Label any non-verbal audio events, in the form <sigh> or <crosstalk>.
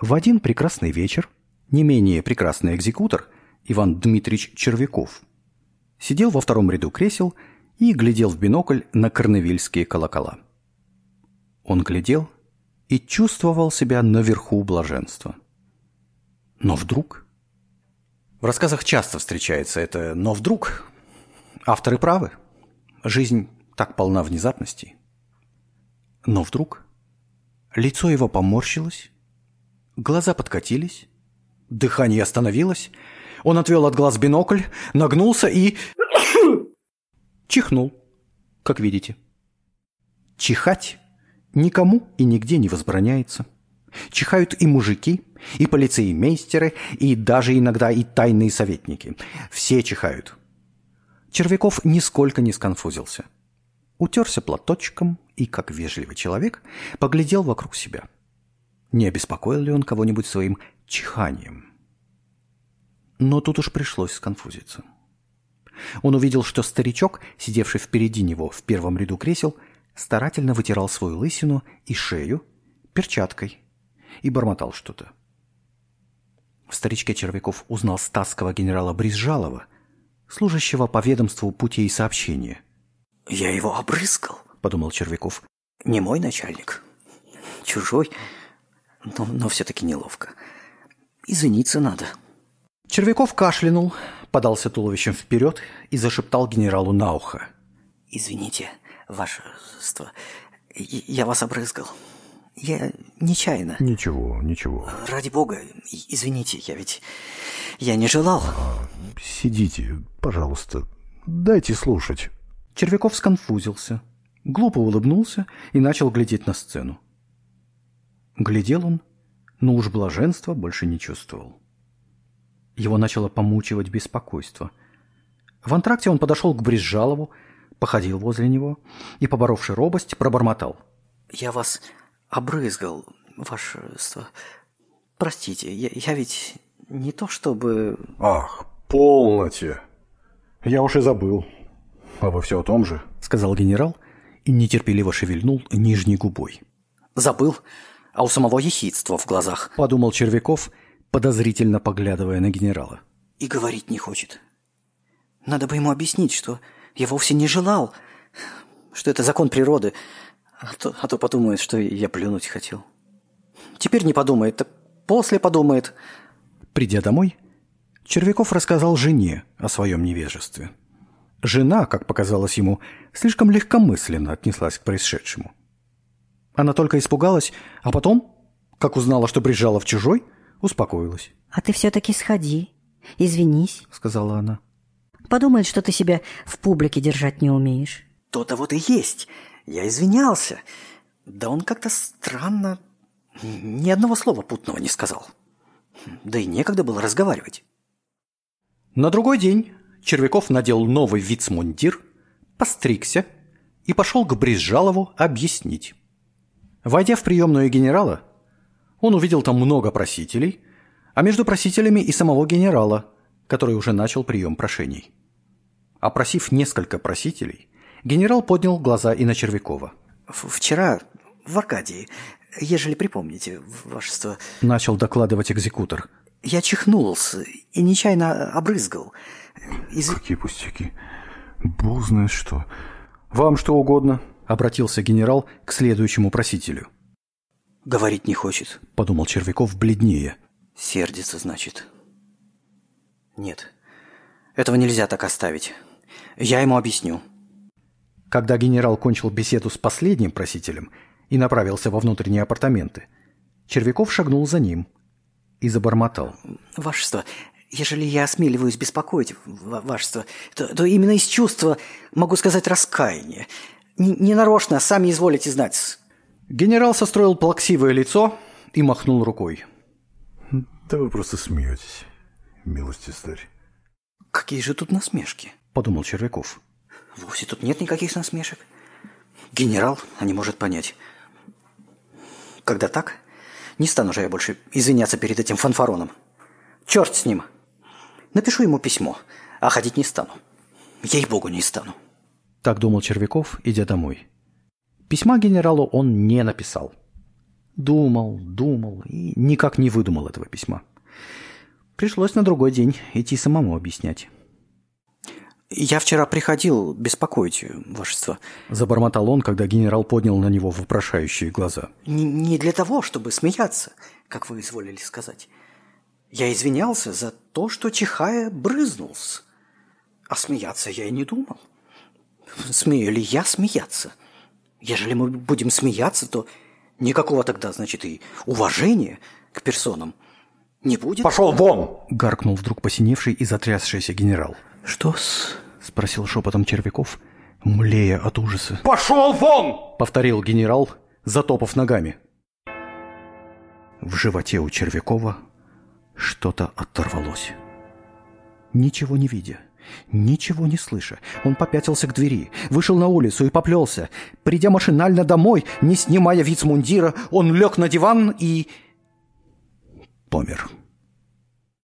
В один прекрасный вечер не менее прекрасный экзекутор Иван Дмитриевич Червяков сидел во втором ряду кресел и глядел в бинокль на корневильские колокола. Он глядел и чувствовал себя наверху блаженства. Но вдруг... В рассказах часто встречается это «но вдруг». Авторы правы. Жизнь так полна внезапностей. Но вдруг лицо его поморщилось, глаза подкатились, дыхание остановилось, он отвел от глаз бинокль, нагнулся и... <coughs> чихнул, как видите. Чихать никому и нигде не возбраняется. Чихают и мужики, и полицеймейстеры, и даже иногда и тайные советники. Все чихают. Червяков нисколько не сконфузился. Утерся платочком и, как вежливый человек, поглядел вокруг себя. Не обеспокоил ли он кого-нибудь своим чиханием? Но тут уж пришлось сконфузиться. Он увидел, что старичок, сидевший впереди него в первом ряду кресел, старательно вытирал свою лысину и шею перчаткой и бормотал что-то. В старичке Червяков узнал статского генерала Бризжалова, служащего по ведомству путей сообщения. «Я его обрызгал», — подумал Червяков. «Не мой начальник. Чужой, но, но все-таки неловко. Извиниться надо». Червяков кашлянул, подался туловищем вперед и зашептал генералу на ухо. «Извините, вашество, я вас обрызгал. Я нечаянно». «Ничего, ничего». «Ради бога, извините, я ведь... Я не желал». А, «Сидите, пожалуйста, дайте слушать». Червяков сконфузился, глупо улыбнулся и начал глядеть на сцену. Глядел он, но уж блаженства больше не чувствовал. Его начало помучивать беспокойство. В антракте он подошел к Брезжалову, походил возле него и, поборовши робость, пробормотал. «Я вас обрызгал, вашество. Простите, я, я ведь не то чтобы...» «Ах, полноте! Я уж и забыл. А вы все о том же?» — сказал генерал и нетерпеливо шевельнул нижней губой. «Забыл, а у самого ехидство в глазах», — подумал Червяков — подозрительно поглядывая на генерала. «И говорить не хочет. Надо бы ему объяснить, что я вовсе не желал, что это закон природы, а то, а то подумает, что я плюнуть хотел. Теперь не подумает, так после подумает». Придя домой, Червяков рассказал жене о своем невежестве. Жена, как показалось ему, слишком легкомысленно отнеслась к происшедшему. Она только испугалась, а потом, как узнала, что приезжала в чужой, успокоилась. «А ты все-таки сходи, извинись», — сказала она. «Подумает, что ты себя в публике держать не умеешь». «То-то вот и есть. Я извинялся. Да он как-то странно... Ни одного слова путного не сказал. Да и некогда было разговаривать». На другой день Червяков надел новый вицмундир, постригся и пошел к Бризжалову объяснить. Войдя в приемную генерала, он увидел там много просителей, а между просителями и самого генерала, который уже начал прием прошений. Опросив несколько просителей, генерал поднял глаза и на Червякова. «Вчера в Аркадии, ежели припомните, вашество...» Начал докладывать экзекутор. «Я чихнулся и нечаянно обрызгал. Из... Какие пустяки. Бог знает что. Вам что угодно?» Обратился генерал к следующему просителю. Говорить не хочет. Подумал Червяков бледнее. Сердится, значит. Нет, этого нельзя так оставить. Я ему объясню. Когда генерал кончил беседу с последним просителем и направился во внутренние апартаменты, Червяков шагнул за ним и забормотал. «Вашество, ежели я осмеливаюсь беспокоить вашество, то, то именно из чувства, могу сказать, раскаяния. Не нарочно, сами изволите знать. Генерал состроил плаксивое лицо и махнул рукой. Да вы просто смеетесь, милости старь. Какие же тут насмешки? Подумал Червяков. Вовсе тут нет никаких насмешек. Генерал, а не может понять. Когда так, не стану же я больше извиняться перед этим фанфароном. Черт с ним. Напишу ему письмо, а ходить не стану. Ей-богу, не стану. Так думал Червяков, идя домой. Письма генералу он не написал. Думал, думал и никак не выдумал этого письма. Пришлось на другой день идти самому объяснять. «Я вчера приходил беспокоить, вашество». Забормотал он, когда генерал поднял на него вопрошающие глаза. Не, «Не для того, чтобы смеяться, как вы изволили сказать. Я извинялся за то, что чихая брызнулся. А смеяться я и не думал. Смею ли я смеяться? Ежели мы будем смеяться, то никакого тогда, значит, и уважения к персонам не будет. Пошел вон! Гаркнул вдруг посиневший и затрясшийся генерал. Что-с? Спросил шепотом Червяков, млея от ужаса. Пошел вон! Повторил генерал, затопав ногами. В животе у Червякова что-то оторвалось. Ничего не видя, ничего не слыша, он попятился к двери, вышел на улицу и поплелся. Придя машинально домой, не снимая вицмундира, он лег на диван и... помер.